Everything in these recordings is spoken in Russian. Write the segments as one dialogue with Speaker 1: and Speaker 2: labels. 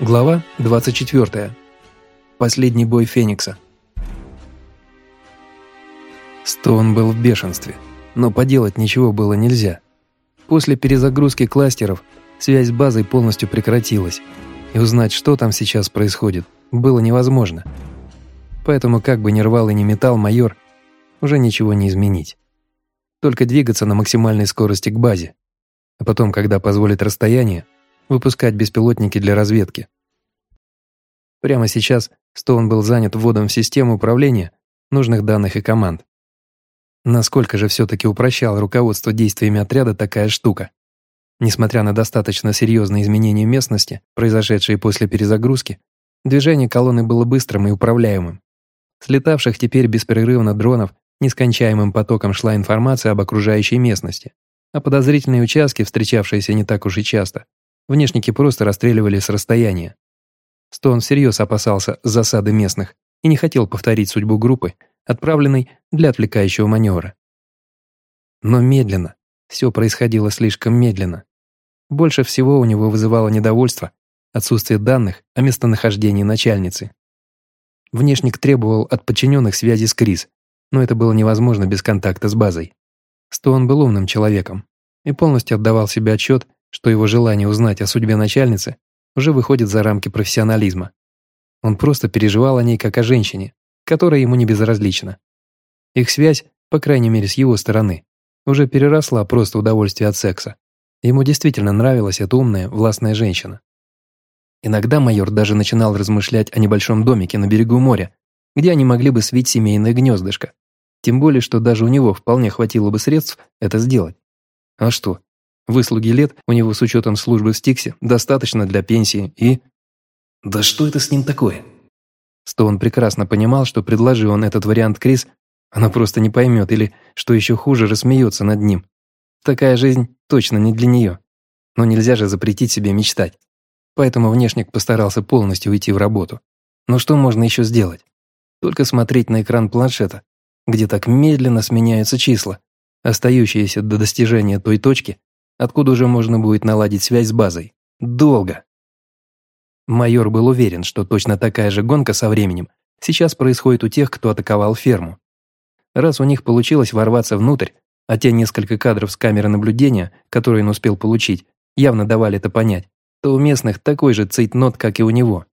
Speaker 1: Глава 24. Последний бой Феникса. Стоун был в бешенстве, но поделать ничего было нельзя. После перезагрузки кластеров связь с базой полностью прекратилась, и узнать, что там сейчас происходит, было невозможно. Поэтому как бы ни рвал и не метал майор, уже ничего не изменить. Только двигаться на максимальной скорости к базе. А потом, когда позволит расстояние, выпускать беспилотники для разведки. Прямо сейчас Стоун был занят вводом в систему управления нужных данных и команд. Насколько же все-таки упрощало руководство действиями отряда такая штука? Несмотря на достаточно серьезные изменения местности, произошедшие после перезагрузки, движение колонны было быстрым и управляемым. Слетавших теперь беспрерывно дронов нескончаемым потоком шла информация об окружающей местности, а подозрительные участки, встречавшиеся не так уж и часто, Внешники просто расстреливали с расстояния. Стоун всерьез опасался засады местных и не хотел повторить судьбу группы, отправленной для отвлекающего маневра. Но медленно. Все происходило слишком медленно. Больше всего у него вызывало недовольство отсутствие данных о местонахождении начальницы. Внешник требовал от подчиненных связи с Крис, но это было невозможно без контакта с базой. Стоун был умным человеком и полностью отдавал себе отчет что его желание узнать о судьбе начальницы уже выходит за рамки профессионализма. Он просто переживал о ней как о женщине, которая ему не безразлична. Их связь, по крайней мере с его стороны, уже переросла просто удовольствие от секса. Ему действительно нравилась эта умная, властная женщина. Иногда майор даже начинал размышлять о небольшом домике на берегу моря, где они могли бы свить семейное гнездышко. Тем более, что даже у него вполне хватило бы средств это сделать. А что, Выслуги лет у него с учетом службы в Стиксе достаточно для пенсии и...
Speaker 2: Да что это с ним такое?
Speaker 1: Стоун прекрасно понимал, что предложил он этот вариант Крис, она просто не поймет или, что еще хуже, рассмеется над ним. Такая жизнь точно не для нее. Но нельзя же запретить себе мечтать. Поэтому внешник постарался полностью уйти в работу. Но что можно еще сделать? Только смотреть на экран планшета, где так медленно сменяются числа, остающиеся до достижения той точки, откуда уже можно будет наладить связь с базой. Долго. Майор был уверен, что точно такая же гонка со временем сейчас происходит у тех, кто атаковал ферму. Раз у них получилось ворваться внутрь, а те несколько кадров с камеры наблюдения, которые он успел получить, явно давали это понять, то у местных такой же цейтнот, как и у него.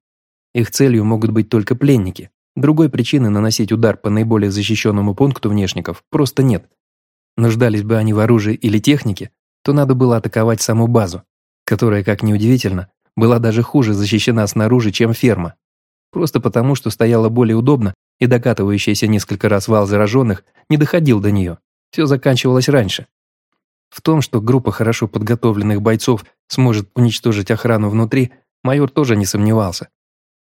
Speaker 1: Их целью могут быть только пленники. Другой причины наносить удар по наиболее защищенному пункту внешников просто нет. Нуждались бы они в оружии или технике, то надо было атаковать саму базу, которая, как ни удивительно, была даже хуже защищена снаружи, чем ферма. Просто потому, что стояла более удобно, и докатывающийся несколько раз вал зараженных не доходил до нее. Все заканчивалось раньше. В том, что группа хорошо подготовленных бойцов сможет уничтожить охрану внутри, майор тоже не сомневался.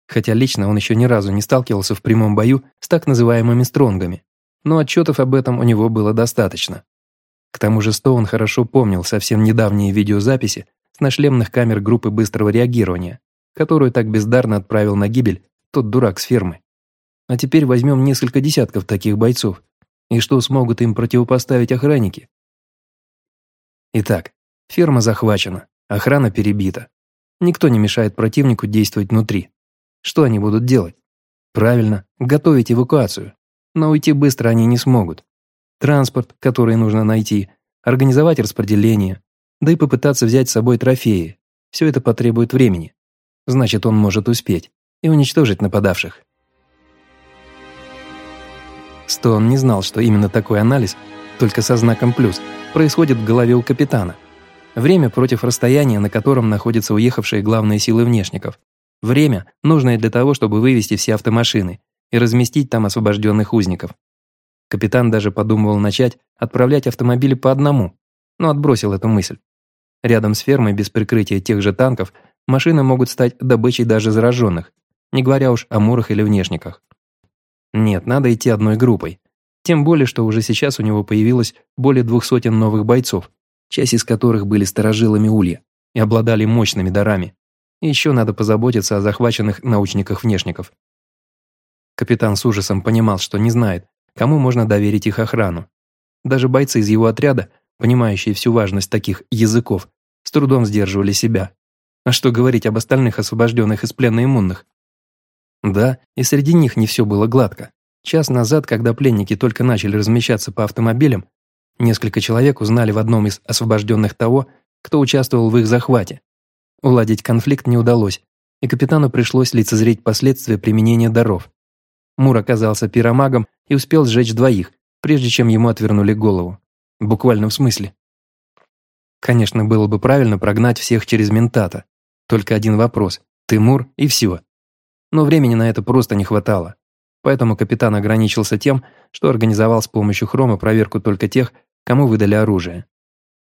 Speaker 1: Хотя лично он еще ни разу не сталкивался в прямом бою с так называемыми стронгами. Но отчетов об этом у него было достаточно. К тому же Стоун хорошо помнил совсем недавние видеозаписи с нашлемных камер группы быстрого реагирования, которую так бездарно отправил на гибель тот дурак с фермы. А теперь возьмем несколько десятков таких бойцов. И что смогут им противопоставить охранники? Итак, ферма захвачена, охрана перебита. Никто не мешает противнику действовать внутри. Что они будут делать? Правильно, готовить эвакуацию. Но уйти быстро они не смогут транспорт, который нужно найти, организовать распределение, да и попытаться взять с собой трофеи. Все это потребует времени. Значит, он может успеть и уничтожить нападавших. Стоун не знал, что именно такой анализ, только со знаком «плюс», происходит в голове у капитана. Время против расстояния, на котором находятся уехавшие главные силы внешников. Время, нужное для того, чтобы вывести все автомашины и разместить там освобожденных узников. Капитан даже подумывал начать отправлять автомобили по одному, но отбросил эту мысль. Рядом с фермой без прикрытия тех же танков машины могут стать добычей даже зараженных, не говоря уж о мурах или внешниках. Нет, надо идти одной группой. Тем более, что уже сейчас у него появилось более двух сотен новых бойцов, часть из которых были старожилами Улья и обладали мощными дарами. Еще надо позаботиться о захваченных научниках-внешников. Капитан с ужасом понимал, что не знает, кому можно доверить их охрану. Даже бойцы из его отряда, понимающие всю важность таких языков, с трудом сдерживали себя. А что говорить об остальных освобожденных из плена иммунных? Да, и среди них не все было гладко. Час назад, когда пленники только начали размещаться по автомобилям, несколько человек узнали в одном из освобожденных того, кто участвовал в их захвате. Уладить конфликт не удалось, и капитану пришлось лицезреть последствия применения даров. Мур оказался пиромагом и успел сжечь двоих, прежде чем ему отвернули голову. В буквальном смысле. Конечно, было бы правильно прогнать всех через ментата. Только один вопрос. Ты Мур и все. Но времени на это просто не хватало. Поэтому капитан ограничился тем, что организовал с помощью хрома проверку только тех, кому выдали оружие.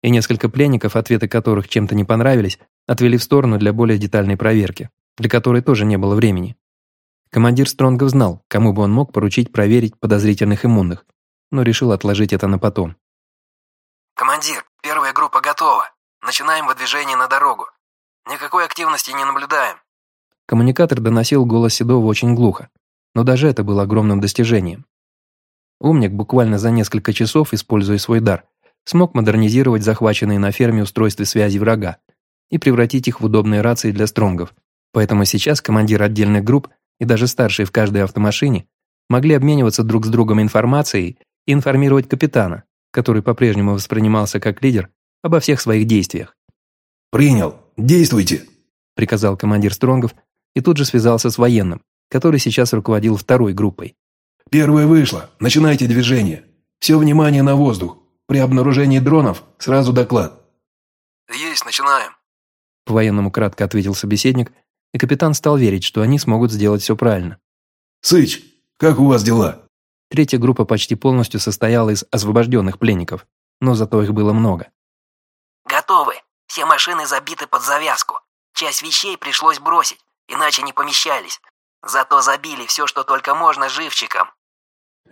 Speaker 1: И несколько пленников, ответы которых чем-то не понравились, отвели в сторону для более детальной проверки, для которой тоже не было времени. Командир Стронгов знал, кому бы он мог поручить проверить подозрительных иммунных, но решил отложить это на потом.
Speaker 3: «Командир, первая группа готова. Начинаем выдвижение на дорогу. Никакой активности не наблюдаем».
Speaker 1: Коммуникатор доносил голос Седова очень глухо, но даже это было огромным достижением. Умник буквально за несколько часов, используя свой дар, смог модернизировать захваченные на ферме устройства связи врага и превратить их в удобные рации для стронгов. Поэтому сейчас командир отдельных групп и даже старшие в каждой автомашине могли обмениваться друг с другом информацией и информировать капитана, который по-прежнему воспринимался как лидер, обо всех своих действиях.
Speaker 2: «Принял. Действуйте!»
Speaker 1: – приказал командир Стронгов и тут же связался с военным, который сейчас руководил второй группой.
Speaker 2: «Первая вышла. Начинайте движение. Все внимание на воздух. При обнаружении дронов сразу доклад».
Speaker 3: «Есть, начинаем».
Speaker 1: По-военному кратко ответил собеседник, и капитан стал верить, что они смогут сделать все правильно.
Speaker 2: «Сыч, как у вас дела?»
Speaker 1: Третья группа почти полностью состояла из освобожденных пленников, но зато их было много.
Speaker 3: «Готовы. Все машины забиты под завязку. Часть вещей пришлось бросить, иначе не помещались. Зато забили все, что только можно, живчиком».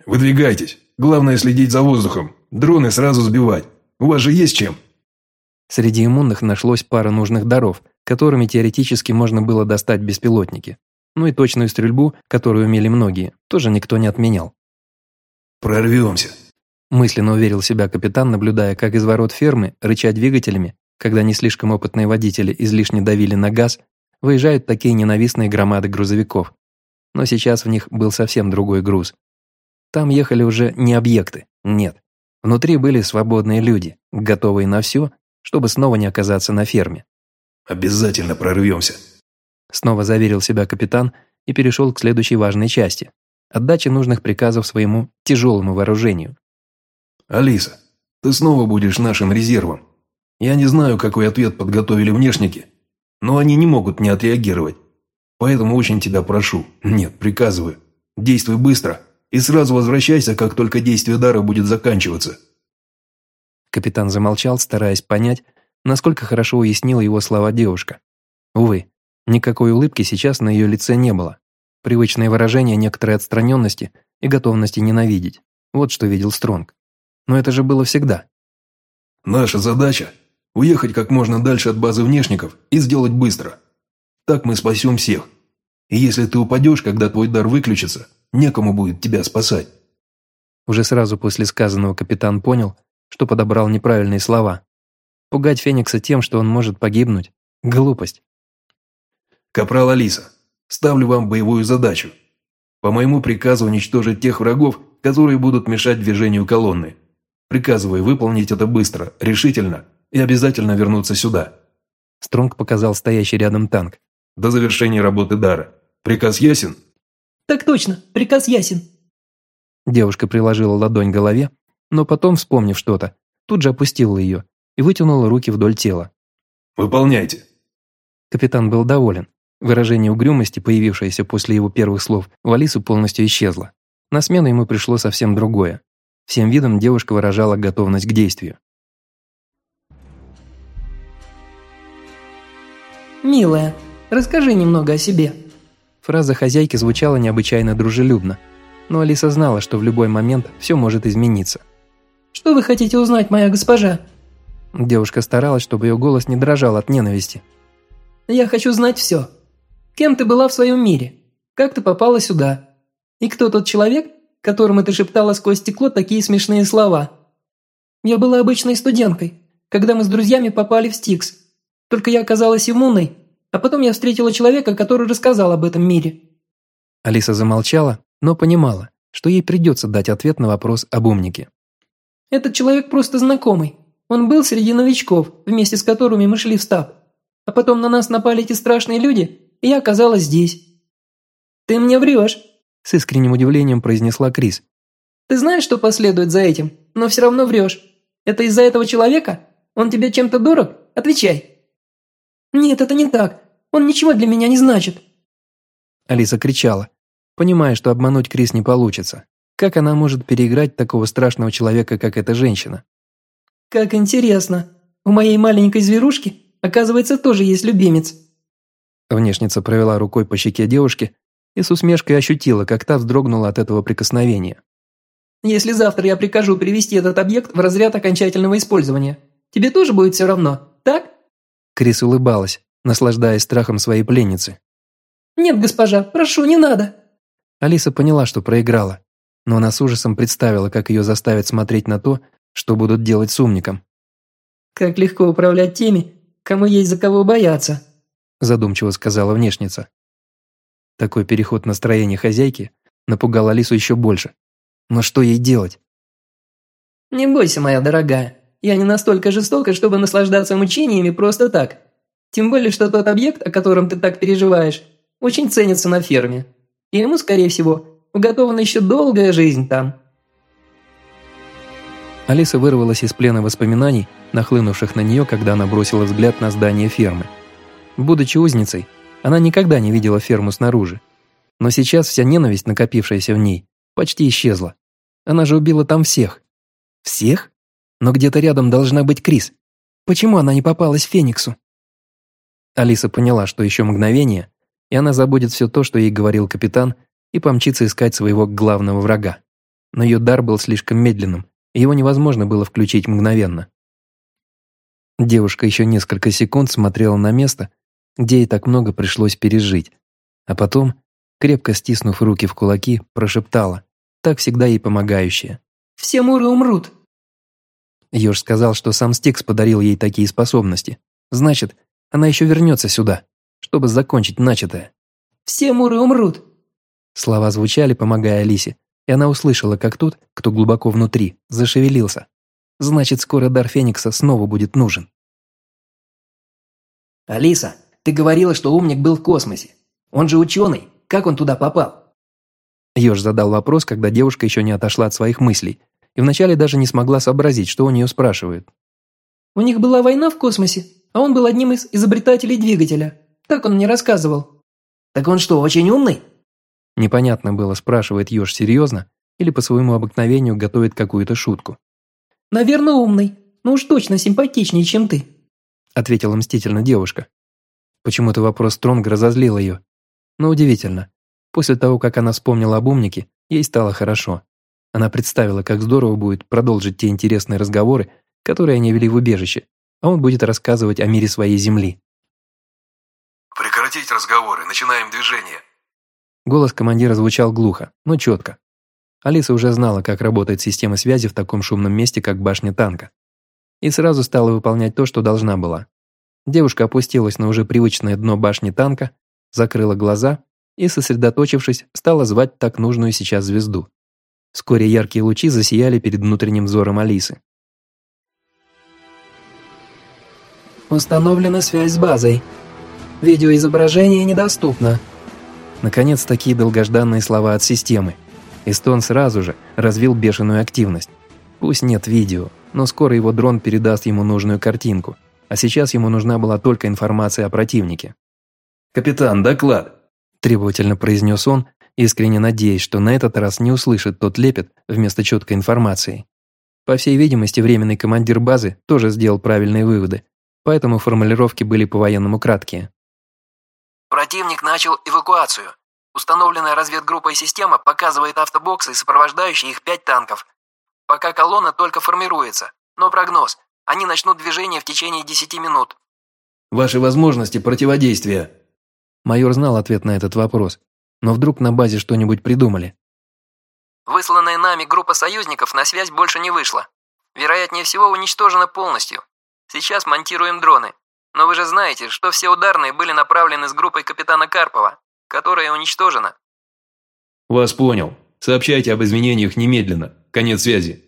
Speaker 2: «Выдвигайтесь. Главное следить за воздухом. Дроны сразу сбивать. У вас же есть чем?»
Speaker 1: Среди иммунных нашлось пара нужных даров, которыми теоретически можно было достать беспилотники. Ну и точную стрельбу, которую умели многие, тоже никто не отменял.
Speaker 2: «Прорвемся», –
Speaker 1: мысленно уверил себя капитан, наблюдая, как из ворот фермы, рыча двигателями, когда не слишком опытные водители излишне давили на газ, выезжают такие ненавистные громады грузовиков. Но сейчас в них был совсем другой груз. Там ехали уже не объекты, нет. Внутри были свободные люди, готовые на все, чтобы снова не оказаться на ферме.
Speaker 2: «Обязательно прорвемся», –
Speaker 1: снова заверил себя капитан и перешел к следующей важной части – отдаче нужных приказов своему тяжелому вооружению.
Speaker 2: «Алиса, ты снова будешь нашим резервом. Я не знаю, какой ответ подготовили внешники, но они не могут не отреагировать. Поэтому очень тебя прошу, нет, приказываю, действуй быстро и сразу возвращайся, как только действие дара будет заканчиваться».
Speaker 1: Капитан замолчал, стараясь понять, насколько хорошо уяснила его слова девушка. Увы, никакой улыбки сейчас на ее лице не было. Привычное выражение некоторой отстраненности и готовности ненавидеть. Вот что видел Стронг. Но это же было всегда.
Speaker 2: «Наша задача – уехать как можно дальше от базы внешников и сделать быстро. Так мы спасем всех. И если ты упадешь, когда твой дар выключится, некому будет тебя спасать».
Speaker 1: Уже сразу после сказанного капитан понял, что подобрал неправильные слова. Пугать Феникса тем, что он может погибнуть – глупость.
Speaker 2: «Капрал Алиса, ставлю вам боевую задачу. По моему приказу уничтожить тех врагов, которые будут мешать движению колонны. Приказываю выполнить это быстро, решительно и обязательно вернуться сюда».
Speaker 1: Стронг показал стоящий рядом танк.
Speaker 2: «До завершения работы дара. Приказ ясен?»
Speaker 4: «Так точно, приказ ясен».
Speaker 1: Девушка приложила ладонь к голове, но потом, вспомнив что-то, тут же опустила ее и вытянула руки вдоль тела.
Speaker 2: «Выполняйте».
Speaker 1: Капитан был доволен. Выражение угрюмости, появившееся после его первых слов, в Алису полностью исчезло. На смену ему пришло совсем другое. Всем видом девушка выражала готовность к действию.
Speaker 4: «Милая, расскажи немного о себе».
Speaker 1: Фраза хозяйки звучала необычайно дружелюбно, но Алиса знала, что в любой момент все может измениться.
Speaker 4: «Что вы хотите узнать, моя госпожа?»
Speaker 1: Девушка старалась, чтобы ее голос не дрожал от ненависти.
Speaker 4: «Я хочу знать все. Кем ты была в своем мире? Как ты попала сюда? И кто тот человек, которому ты шептала сквозь стекло такие смешные слова? Я была обычной студенткой, когда мы с друзьями попали в Стикс. Только я оказалась иммунной, А потом я встретила человека, который рассказал об этом мире».
Speaker 1: Алиса замолчала, но понимала, что ей придется дать ответ на вопрос об умнике.
Speaker 4: «Этот человек просто знакомый. Он был среди новичков, вместе с которыми мы шли в стаб. А потом на нас напали эти страшные люди, и я оказалась здесь». «Ты мне врешь», –
Speaker 1: с искренним удивлением произнесла Крис.
Speaker 4: «Ты знаешь, что последует за этим, но все равно врешь. Это из-за этого человека? Он тебе чем-то дорог? Отвечай». «Нет, это не так. Он ничего для меня не значит».
Speaker 1: Алиса кричала, понимая, что обмануть Крис не получится. Как она может переиграть такого страшного человека, как эта женщина?
Speaker 4: «Как интересно. У моей маленькой зверушки, оказывается, тоже есть любимец».
Speaker 1: Внешница провела рукой по щеке девушки и с усмешкой ощутила, как та вздрогнула от этого прикосновения.
Speaker 4: «Если завтра я прикажу привести этот объект в разряд окончательного использования, тебе тоже будет все равно, так?»
Speaker 1: Крис улыбалась, наслаждаясь страхом своей пленницы.
Speaker 4: «Нет, госпожа, прошу, не надо!»
Speaker 1: Алиса поняла, что проиграла, но она с ужасом представила, как ее заставят смотреть на то, что будут делать с умником.
Speaker 4: «Как легко управлять теми, кому есть за кого бояться»,
Speaker 1: задумчиво сказала внешница. Такой переход настроения хозяйки напугал Алису еще больше. Но что ей делать?
Speaker 4: «Не бойся, моя дорогая. Я не настолько жестока, чтобы наслаждаться мучениями просто так. Тем более, что тот объект, о котором ты так переживаешь, очень ценится на ферме. И ему, скорее всего, уготована еще долгая жизнь там».
Speaker 1: Алиса вырвалась из плена воспоминаний, нахлынувших на нее, когда она бросила взгляд на здание фермы. Будучи узницей, она никогда не видела ферму снаружи. Но сейчас вся ненависть, накопившаяся в ней, почти исчезла. Она же убила там всех. Всех? Но где-то рядом должна быть Крис. Почему она не попалась Фениксу? Алиса поняла, что еще мгновение, и она забудет все то, что ей говорил капитан, и помчится искать своего главного врага. Но ее дар был слишком медленным, его невозможно было включить мгновенно. Девушка еще несколько секунд смотрела на место, где ей так много пришлось пережить, а потом, крепко стиснув руки в кулаки, прошептала, так всегда ей помогающая.
Speaker 4: «Все муры умрут!»
Speaker 1: Ёж сказал, что сам Стикс подарил ей такие способности. Значит, она еще вернется сюда, чтобы закончить начатое.
Speaker 4: «Все муры умрут!»
Speaker 1: Слова звучали, помогая Алисе, и она услышала, как тот, кто глубоко внутри, зашевелился. Значит, скоро дар Феникса снова будет нужен.
Speaker 3: «Алиса, ты говорила, что умник был в космосе. Он же ученый. Как он туда попал?»
Speaker 1: Ёж задал вопрос, когда девушка еще не отошла от своих мыслей, и вначале даже не смогла сообразить, что у нее спрашивают.
Speaker 4: «У них была война в космосе, а он был одним из изобретателей двигателя. Так он мне рассказывал».
Speaker 3: «Так он что, очень умный?»
Speaker 1: Непонятно было, спрашивает Ёж серьезно или по своему обыкновению готовит какую-то шутку.
Speaker 4: «Наверное, умный, но уж точно симпатичнее, чем ты»,
Speaker 1: ответила мстительно девушка. Почему-то вопрос Стронга разозлил ее. Но удивительно. После того, как она вспомнила об умнике, ей стало хорошо. Она представила, как здорово будет продолжить те интересные разговоры, которые они вели в убежище, а он будет рассказывать о мире своей земли.
Speaker 2: «Прекратить разговоры, начинаем движение».
Speaker 1: Голос командира звучал глухо, но четко. Алиса уже знала, как работает система связи в таком шумном месте, как башня танка. И сразу стала выполнять то, что должна была. Девушка опустилась на уже привычное дно башни танка, закрыла глаза и, сосредоточившись, стала звать так нужную сейчас звезду. Вскоре яркие лучи засияли перед внутренним взором Алисы.
Speaker 4: «Установлена связь с базой. Видеоизображение недоступно».
Speaker 1: Наконец, такие долгожданные слова от системы. Истон сразу же развил бешеную активность. Пусть нет видео, но скоро его дрон передаст ему нужную картинку – а сейчас ему нужна была только информация о противнике.
Speaker 2: «Капитан, доклад!»
Speaker 1: – требовательно произнес он, искренне надеясь, что на этот раз не услышит тот лепет вместо четкой информации. По всей видимости, временный командир базы тоже сделал правильные выводы, поэтому формулировки были по-военному краткие.
Speaker 3: Противник начал эвакуацию. Установленная разведгруппой система показывает автобоксы и сопровождающие их пять танков. Пока колонна только формируется, но прогноз – они начнут движение в течение 10 минут.
Speaker 2: Ваши возможности противодействия.
Speaker 1: Майор знал ответ на этот вопрос, но вдруг на базе что-нибудь придумали.
Speaker 3: Высланная нами группа союзников на связь больше не вышла. Вероятнее всего уничтожена полностью. Сейчас монтируем дроны. Но вы же знаете, что все ударные были направлены с группой капитана Карпова, которая уничтожена».
Speaker 2: «Вас понял. Сообщайте об изменениях немедленно. Конец связи».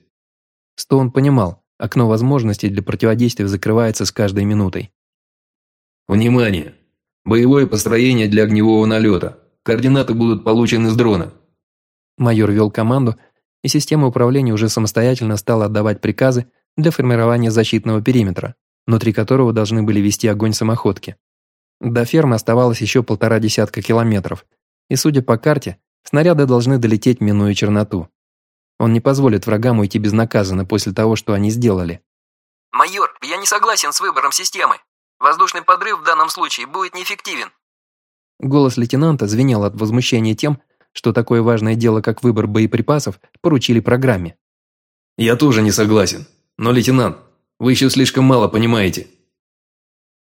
Speaker 1: Стоун понимал, окно возможностей для противодействия закрывается с каждой минутой.
Speaker 2: «Внимание! Боевое построение для огневого налета. Координаты будут получены с дрона».
Speaker 1: Майор вел команду, и система управления уже самостоятельно стала отдавать приказы для формирования защитного периметра, внутри которого должны были вести огонь самоходки. До фермы оставалось еще полтора десятка километров, и, судя по карте, снаряды должны долететь, минуя черноту. Он не позволит врагам уйти безнаказанно после того, что они сделали.
Speaker 3: «Майор, я не согласен с выбором системы. Воздушный подрыв в данном случае будет неэффективен».
Speaker 1: Голос лейтенанта звенел от возмущения тем, что такое важное дело, как выбор боеприпасов, поручили программе.
Speaker 2: «Я тоже не согласен. Но, лейтенант, вы еще слишком мало понимаете».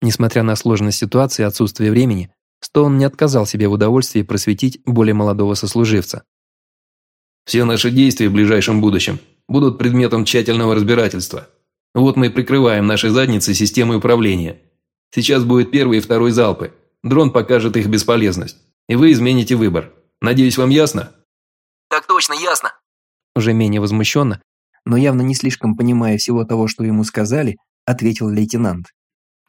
Speaker 1: Несмотря на сложность ситуации и отсутствие времени, Стоун не отказал себе в удовольствии просветить более молодого сослуживца.
Speaker 2: «Все наши действия в ближайшем будущем будут предметом тщательного разбирательства. Вот мы и прикрываем наши задницы системой управления. Сейчас будет первый и второй залпы. Дрон покажет их бесполезность. И вы измените выбор. Надеюсь, вам ясно?»
Speaker 3: «Так точно, ясно».
Speaker 1: Уже менее возмущенно, но явно не слишком понимая всего того, что ему сказали, ответил лейтенант.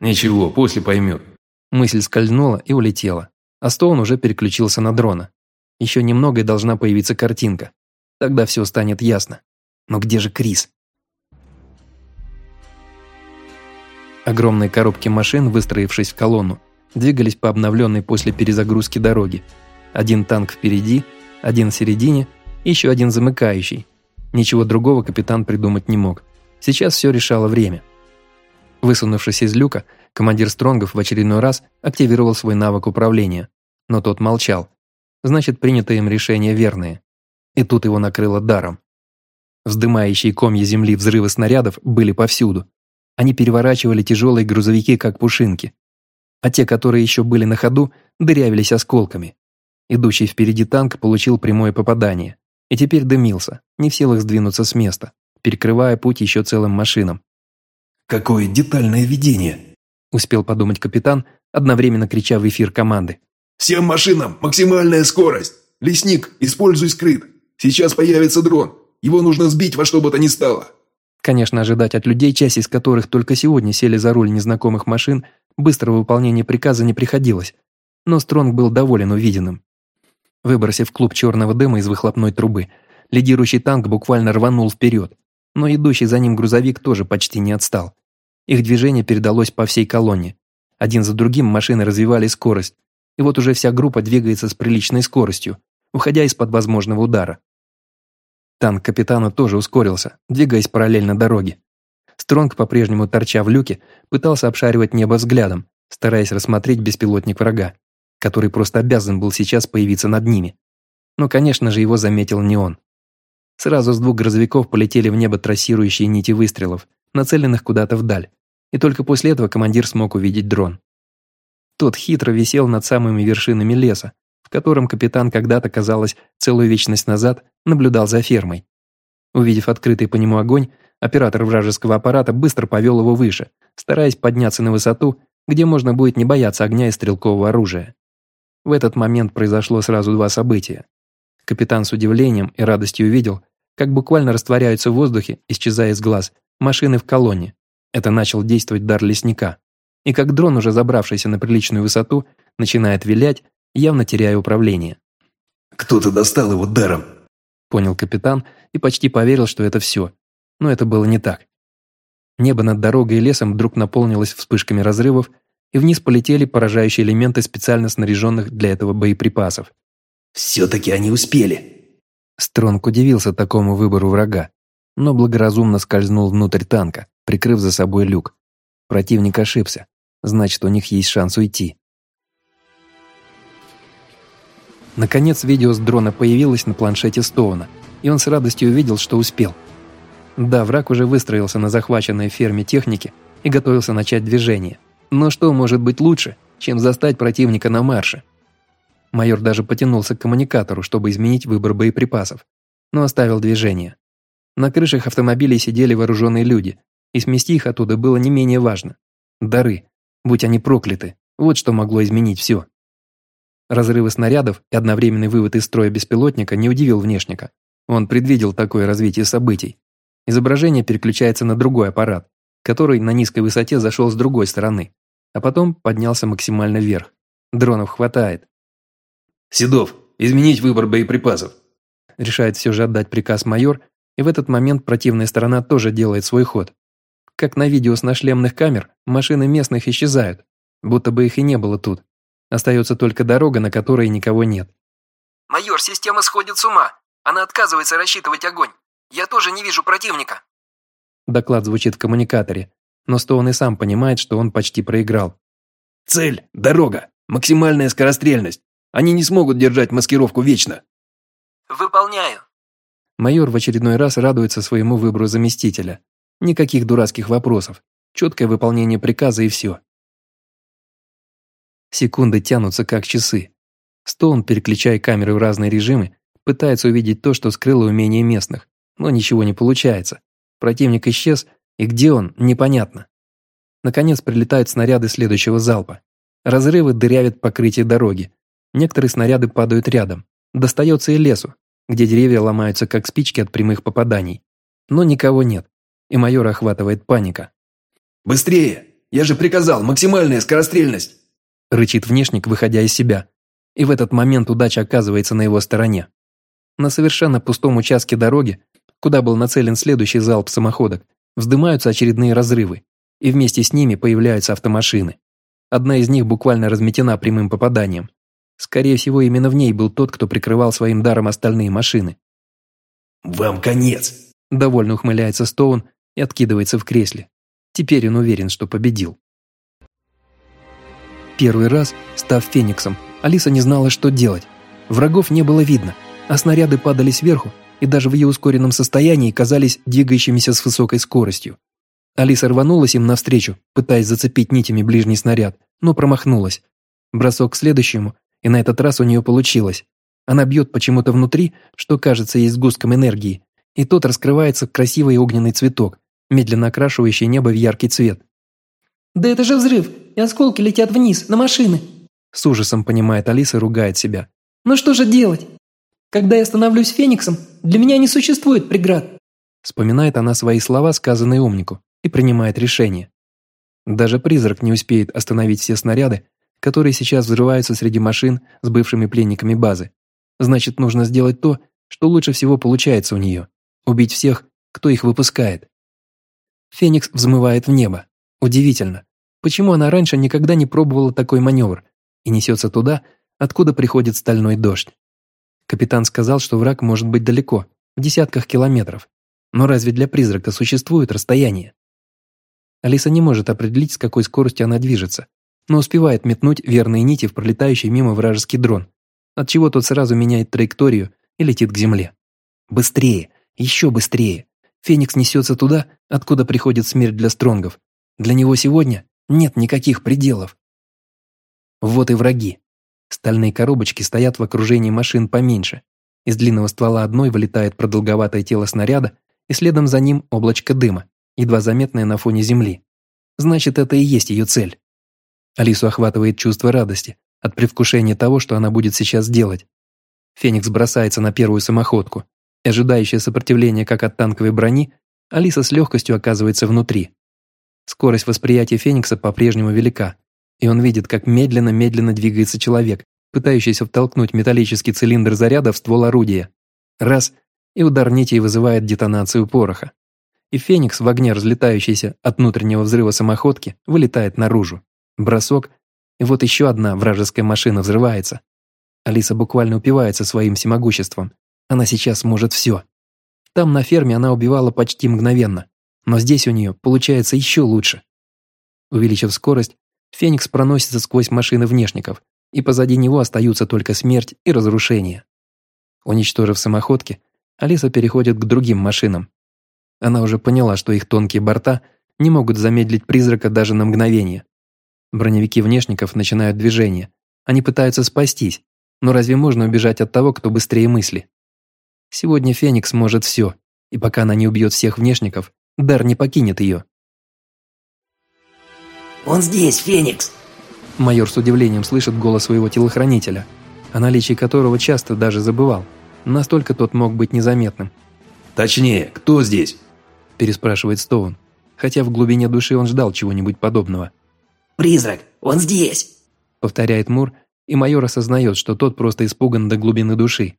Speaker 2: «Ничего, после поймет».
Speaker 1: Мысль скользнула и улетела, а Стоун уже переключился на дрона. Еще немного и должна появиться картинка. Тогда все станет ясно. Но где же Крис? Огромные коробки машин, выстроившись в колонну, двигались по обновленной после перезагрузки дороге. Один танк впереди, один в середине, еще один замыкающий. Ничего другого капитан придумать не мог. Сейчас все решало время. Высунувшись из люка, командир Стронгов в очередной раз активировал свой навык управления. Но тот молчал. Значит, принятое им решение верное. И тут его накрыло даром. Вздымающие комья земли взрывы снарядов были повсюду. Они переворачивали тяжелые грузовики, как пушинки. А те, которые еще были на ходу, дырявились осколками. Идущий впереди танк получил прямое попадание. И теперь дымился, не в силах сдвинуться с места, перекрывая путь еще целым машинам.
Speaker 2: «Какое детальное видение!»
Speaker 1: успел подумать капитан, одновременно крича в эфир команды.
Speaker 2: «Всем машинам максимальная скорость! Лесник, используй скрыт! Сейчас появится дрон! Его нужно сбить во что бы то ни стало!»
Speaker 1: Конечно, ожидать от людей, часть из которых только сегодня сели за руль незнакомых машин, быстрого выполнения приказа не приходилось, но Стронг был доволен увиденным. Выбросив клуб черного дыма из выхлопной трубы, лидирующий танк буквально рванул вперед, но идущий за ним грузовик тоже почти не отстал. Их движение передалось по всей колонне. Один за другим машины развивали скорость, и вот уже вся группа двигается с приличной скоростью, уходя из-под возможного удара. Танк капитана тоже ускорился, двигаясь параллельно дороге. Стронг, по-прежнему торча в люке, пытался обшаривать небо взглядом, стараясь рассмотреть беспилотник врага, который просто обязан был сейчас появиться над ними. Но, конечно же, его заметил не он. Сразу с двух грузовиков полетели в небо трассирующие нити выстрелов, нацеленных куда-то вдаль, и только после этого командир смог увидеть дрон. Тот хитро висел над самыми вершинами леса, в котором капитан когда-то, казалось, целую вечность назад наблюдал за фермой. Увидев открытый по нему огонь, оператор вражеского аппарата быстро повел его выше, стараясь подняться на высоту, где можно будет не бояться огня и стрелкового оружия. В этот момент произошло сразу два события. Капитан с удивлением и радостью увидел, как буквально растворяются в воздухе, исчезая из глаз, машины в колонне. Это начал действовать дар лесника. И как дрон, уже забравшийся на приличную высоту, начинает вилять, явно теряя управление.
Speaker 2: «Кто-то достал его даром», —
Speaker 1: понял капитан и почти поверил, что это все. Но это было не так. Небо над дорогой и лесом вдруг наполнилось вспышками разрывов, и вниз полетели поражающие элементы специально снаряженных для этого боеприпасов.
Speaker 2: «Все-таки они успели!»
Speaker 1: Стронг удивился такому выбору врага, но благоразумно скользнул внутрь танка, прикрыв за собой люк. Противник ошибся, значит, у них есть шанс уйти. Наконец, видео с дрона появилось на планшете Стоуна, и он с радостью увидел, что успел. Да, враг уже выстроился на захваченной ферме техники и готовился начать движение – но что может быть лучше, чем застать противника на марше? Майор даже потянулся к коммуникатору, чтобы изменить выбор боеприпасов, но оставил движение. На крышах автомобилей сидели вооруженные люди, и смести их оттуда было не менее важно. Дары. Будь они прокляты, вот что могло изменить все. Разрывы снарядов и одновременный вывод из строя беспилотника не удивил внешника. Он предвидел такое развитие событий. Изображение переключается на другой аппарат, который на низкой высоте зашел с другой стороны, а потом поднялся максимально вверх. Дронов хватает.
Speaker 2: «Седов, изменить выбор боеприпасов!»
Speaker 1: Решает все же отдать приказ майор, и в этот момент противная сторона тоже делает свой ход. Как на видео с нашлемных камер, машины местных исчезают, будто бы их и не было тут. Остается только дорога, на которой никого нет.
Speaker 3: «Майор, система сходит с ума. Она отказывается рассчитывать огонь. Я тоже не вижу противника».
Speaker 1: Доклад звучит в коммуникаторе, но Стоун и сам понимает, что он почти проиграл.
Speaker 2: «Цель – дорога. Максимальная скорострельность. Они не смогут держать маскировку вечно».
Speaker 3: «Выполняю».
Speaker 1: Майор в очередной раз радуется своему выбору заместителя. Никаких дурацких вопросов. Четкое выполнение приказа и все. Секунды тянутся как часы. Стоун, переключая камеры в разные режимы, пытается увидеть то, что скрыло умение местных, но ничего не получается. Противник исчез, и где он, непонятно. Наконец прилетают снаряды следующего залпа. Разрывы дырявят покрытие дороги. Некоторые снаряды падают рядом. Достается и лесу, где деревья ломаются как спички от прямых попаданий. Но никого нет, и майора охватывает паника.
Speaker 2: «Быстрее! Я же приказал, максимальная скорострельность!»
Speaker 1: рычит внешник, выходя из себя. И в этот момент удача оказывается на его стороне. На совершенно пустом участке дороги, куда был нацелен следующий залп самоходок, вздымаются очередные разрывы, и вместе с ними появляются автомашины. Одна из них буквально разметена прямым попаданием. Скорее всего, именно в ней был тот, кто прикрывал своим даром остальные машины.
Speaker 2: «Вам конец!»
Speaker 1: – довольно ухмыляется Стоун и откидывается в кресле. Теперь он уверен, что победил. Первый раз, став Фениксом, Алиса не знала, что делать. Врагов не было видно, а снаряды падали сверху и даже в ее ускоренном состоянии казались двигающимися с высокой скоростью. Алиса рванулась им навстречу, пытаясь зацепить нитями ближний снаряд, но промахнулась. Бросок к следующему, и на этот раз у нее получилось. Она бьет почему-то внутри, что кажется ей сгустком энергии, и тот раскрывается красивый огненный цветок, медленно окрашивающий небо в яркий цвет.
Speaker 4: «Да это же взрыв, и осколки летят вниз, на машины!»
Speaker 1: С ужасом понимает Алиса и ругает себя.
Speaker 4: «Ну что же делать? Когда я становлюсь фениксом, для меня не существует преград!»
Speaker 1: Вспоминает она свои слова, сказанные умнику, и принимает решение. Даже призрак не успеет остановить все снаряды, которые сейчас взрываются среди машин с бывшими пленниками базы. Значит, нужно сделать то, что лучше всего получается у нее – убить всех, кто их выпускает. Феникс взмывает в небо, Удивительно, почему она раньше никогда не пробовала такой маневр и несется туда, откуда приходит стальной дождь. Капитан сказал, что враг может быть далеко, в десятках километров. Но разве для призрака существует расстояние? Алиса не может определить, с какой скоростью она движется, но успевает метнуть верные нити в пролетающий мимо вражеский дрон, отчего тот сразу меняет траекторию и летит к земле. Быстрее, еще быстрее. Феникс несется туда, откуда приходит смерть для стронгов, для него сегодня нет никаких пределов. Вот и враги. Стальные коробочки стоят в окружении машин поменьше. Из длинного ствола одной вылетает продолговатое тело снаряда, и следом за ним облачко дыма, едва заметное на фоне земли. Значит, это и есть ее цель. Алису охватывает чувство радости от предвкушения того, что она будет сейчас делать. Феникс бросается на первую самоходку, ожидающее сопротивление как от танковой брони, Алиса с легкостью оказывается внутри. Скорость восприятия Феникса по-прежнему велика, и он видит, как медленно-медленно двигается человек, пытающийся втолкнуть металлический цилиндр заряда в ствол орудия. Раз, и удар нитей вызывает детонацию пороха. И Феникс, в огне разлетающийся от внутреннего взрыва самоходки, вылетает наружу. Бросок, и вот еще одна вражеская машина взрывается. Алиса буквально упивается своим всемогуществом. Она сейчас может все. Там на ферме она убивала почти мгновенно. Но здесь у нее получается еще лучше. Увеличив скорость, Феникс проносится сквозь машины внешников, и позади него остаются только смерть и разрушение. Уничтожив самоходки, Алиса переходит к другим машинам. Она уже поняла, что их тонкие борта не могут замедлить призрака даже на мгновение. Броневики внешников начинают движение. Они пытаются спастись, но разве можно убежать от того, кто быстрее мысли? Сегодня Феникс может все, и пока она не убьет всех внешников, Дар не покинет ее.
Speaker 3: Он здесь, Феникс!»
Speaker 1: Майор с удивлением слышит голос своего телохранителя, о наличии которого часто даже забывал. Настолько тот мог быть незаметным.
Speaker 2: «Точнее, кто здесь?»
Speaker 1: – переспрашивает Стоун, хотя в глубине души он ждал чего-нибудь подобного.
Speaker 3: «Призрак! Он здесь!»
Speaker 1: – повторяет Мур, и майор осознает, что тот просто испуган до глубины души.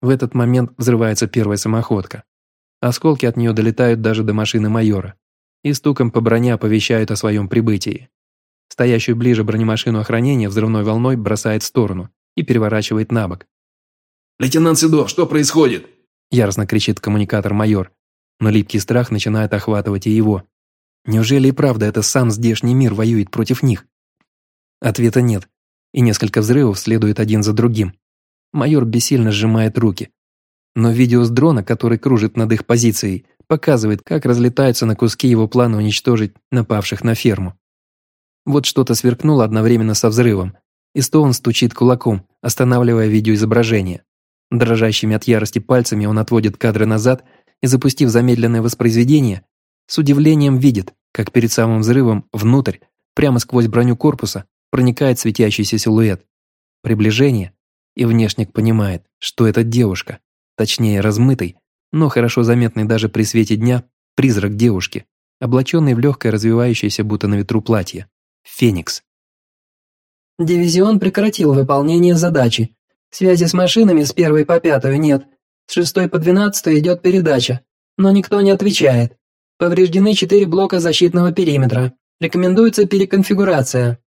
Speaker 1: В этот момент взрывается первая самоходка. Осколки от нее долетают даже до машины майора и стуком по броне оповещают о своем прибытии. Стоящую ближе бронемашину охранения взрывной волной бросает в сторону и переворачивает на бок.
Speaker 2: «Лейтенант Седов, что происходит?»
Speaker 1: Яростно кричит коммуникатор-майор, но липкий страх начинает охватывать и его. Неужели и правда это сам здешний мир воюет против них? Ответа нет, и несколько взрывов следует один за другим. Майор бессильно сжимает руки. Но видео с дрона, который кружит над их позицией, показывает, как разлетаются на куски его планы уничтожить напавших на ферму. Вот что-то сверкнуло одновременно со взрывом, и Стоун стучит кулаком, останавливая видеоизображение. Дрожащими от ярости пальцами он отводит кадры назад и, запустив замедленное воспроизведение, с удивлением видит, как перед самым взрывом внутрь, прямо сквозь броню корпуса, проникает светящийся силуэт. Приближение, и внешник понимает, что это девушка, точнее размытый, но хорошо заметный даже при свете дня, призрак девушки, облаченный в легкое развивающееся будто на ветру платье. Феникс.
Speaker 4: Дивизион прекратил выполнение задачи. Связи с машинами с первой по пятую нет. С шестой по двенадцатую идет передача, но никто не отвечает. Повреждены четыре блока защитного периметра. Рекомендуется переконфигурация.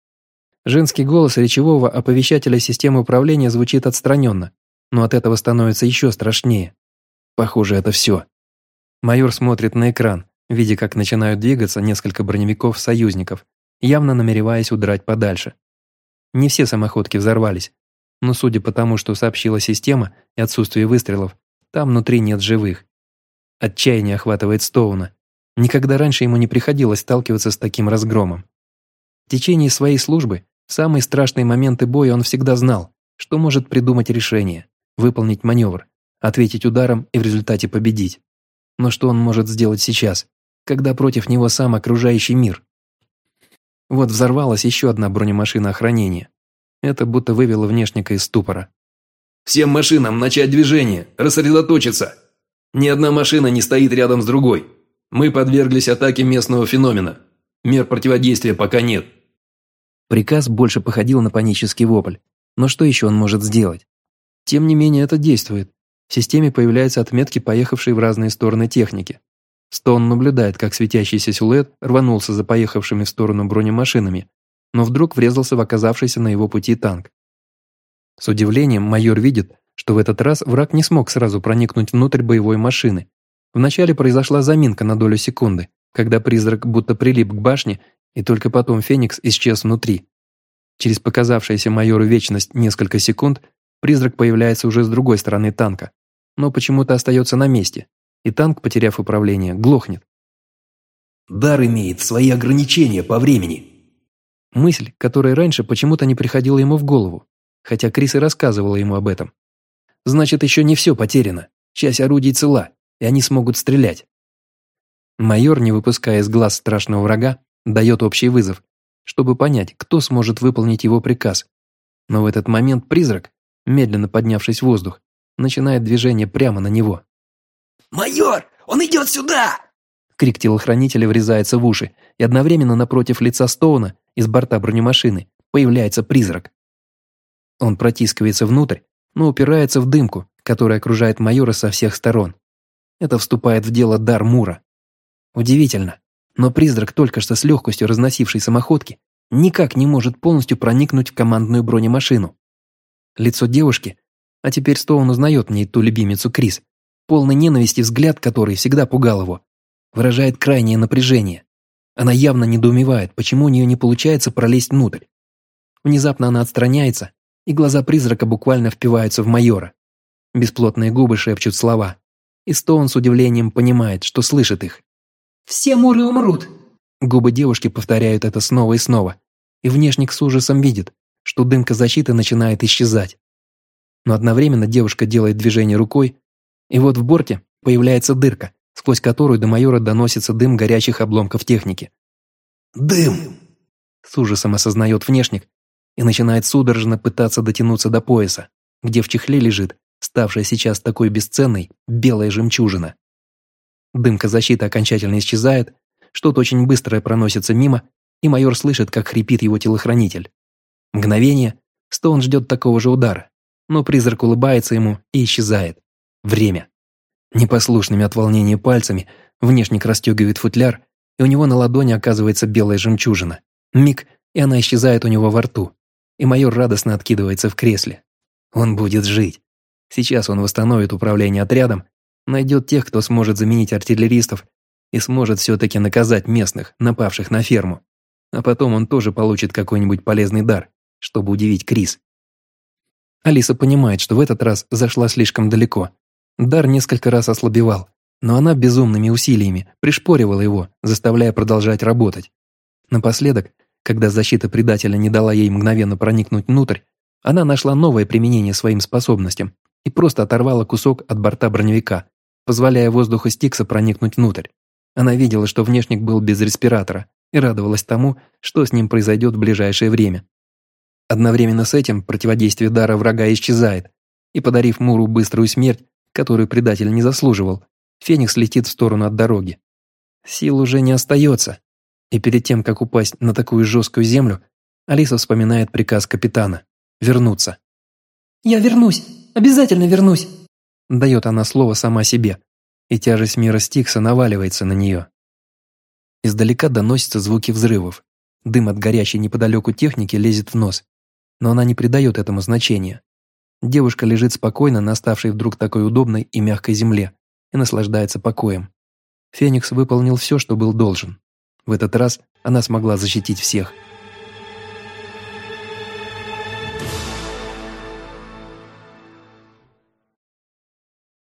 Speaker 1: Женский голос речевого оповещателя системы управления звучит отстраненно, но от этого становится еще страшнее. Похоже, это все. Майор смотрит на экран, видя, как начинают двигаться несколько броневиков союзников, явно намереваясь удрать подальше. Не все самоходки взорвались, но судя по тому, что сообщила система и отсутствие выстрелов, там внутри нет живых. Отчаяние охватывает Стоуна. Никогда раньше ему не приходилось сталкиваться с таким разгромом. В течение своей службы в самые страшные моменты боя он всегда знал, что может придумать решение, выполнить маневр, ответить ударом и в результате победить. Но что он может сделать сейчас, когда против него сам окружающий мир? Вот взорвалась еще одна бронемашина охранения. Это будто вывело внешника из ступора.
Speaker 2: «Всем машинам начать движение, рассредоточиться! Ни одна машина не стоит рядом с другой. Мы подверглись атаке местного феномена. Мер противодействия пока нет.
Speaker 1: Приказ больше походил на панический вопль. Но что еще он может сделать? Тем не менее, это действует. В системе появляются отметки, поехавшей в разные стороны техники. Стоун наблюдает, как светящийся силуэт рванулся за поехавшими в сторону бронемашинами, но вдруг врезался в оказавшийся на его пути танк. С удивлением майор видит, что в этот раз враг не смог сразу проникнуть внутрь боевой машины. Вначале произошла заминка на долю секунды, когда призрак будто прилип к башне и только потом Феникс исчез внутри. Через показавшуюся майору вечность несколько секунд призрак появляется уже с другой стороны танка, но почему-то остается на месте, и танк, потеряв управление, глохнет.
Speaker 2: «Дар имеет свои ограничения по времени»,
Speaker 1: Мысль, которая раньше почему-то не приходила ему в голову, хотя Крис и рассказывала ему об этом. Значит, еще не все потеряно. Часть орудий цела, и они смогут стрелять. Майор, не выпуская из глаз страшного врага, дает общий вызов, чтобы понять, кто сможет выполнить его приказ. Но в этот момент призрак, медленно поднявшись в воздух, начинает движение прямо на него.
Speaker 3: «Майор, он идет сюда!»
Speaker 1: Крик телохранителя врезается в уши, и одновременно напротив лица Стоуна из борта бронемашины появляется призрак. Он протискивается внутрь, но упирается в дымку, которая окружает майора со всех сторон. Это вступает в дело дар Мура. Удивительно, но призрак, только что с легкостью разносивший самоходки, никак не может полностью проникнуть в командную бронемашину. Лицо девушки, а теперь Стоун узнает в ней ту любимицу Крис, полный ненависти взгляд, который всегда пугал его, выражает крайнее напряжение. Она явно недоумевает, почему у нее не получается пролезть внутрь. Внезапно она отстраняется, и глаза призрака буквально впиваются в майора. Бесплотные губы шепчут слова, и Стоун с удивлением понимает, что слышит их.
Speaker 4: Все муры умрут!»
Speaker 1: Губы девушки повторяют это снова и снова, и внешник с ужасом видит, что дымка защиты начинает исчезать. Но одновременно девушка делает движение рукой, и вот в борте появляется дырка, сквозь которую до майора доносится дым горячих обломков техники.
Speaker 2: «Дым!
Speaker 1: С ужасом осознает внешник и начинает судорожно пытаться дотянуться до пояса, где в чехле лежит ставшая сейчас такой бесценной белая жемчужина. Дымка защиты окончательно исчезает, что-то очень быстрое проносится мимо, и майор слышит, как хрипит его телохранитель. Мгновение, Стоун ждет такого же удара, но призрак улыбается ему и исчезает. Время. Непослушными от волнения пальцами внешник расстегивает футляр, и у него на ладони оказывается белая жемчужина. Миг, и она исчезает у него во рту, и майор радостно откидывается в кресле. Он будет жить. Сейчас он восстановит управление отрядом, найдет тех, кто сможет заменить артиллеристов и сможет все-таки наказать местных, напавших на ферму. А потом он тоже получит какой-нибудь полезный дар, чтобы удивить Крис. Алиса понимает, что в этот раз зашла слишком далеко. Дар несколько раз ослабевал, но она безумными усилиями пришпоривала его, заставляя продолжать работать. Напоследок, когда защита предателя не дала ей мгновенно проникнуть внутрь, она нашла новое применение своим способностям и просто оторвала кусок от борта броневика, позволяя воздуху Стикса проникнуть внутрь. Она видела, что внешник был без респиратора и радовалась тому, что с ним произойдет в ближайшее время. Одновременно с этим противодействие дара врага исчезает, и подарив Муру быструю смерть, которую предатель не заслуживал, Феникс летит в сторону от дороги. Сил уже не остается, и перед тем, как упасть на такую жесткую землю, Алиса вспоминает приказ капитана – вернуться.
Speaker 4: «Я вернусь, обязательно вернусь», –
Speaker 1: дает она слово сама себе, и тяжесть мира Стикса наваливается на нее. Издалека доносятся звуки взрывов. Дым от горящей неподалеку техники лезет в нос, но она не придает этому значения. Девушка лежит спокойно на ставшей вдруг такой удобной и мягкой земле и наслаждается покоем. Феникс выполнил все, что был должен. В этот раз она смогла защитить всех –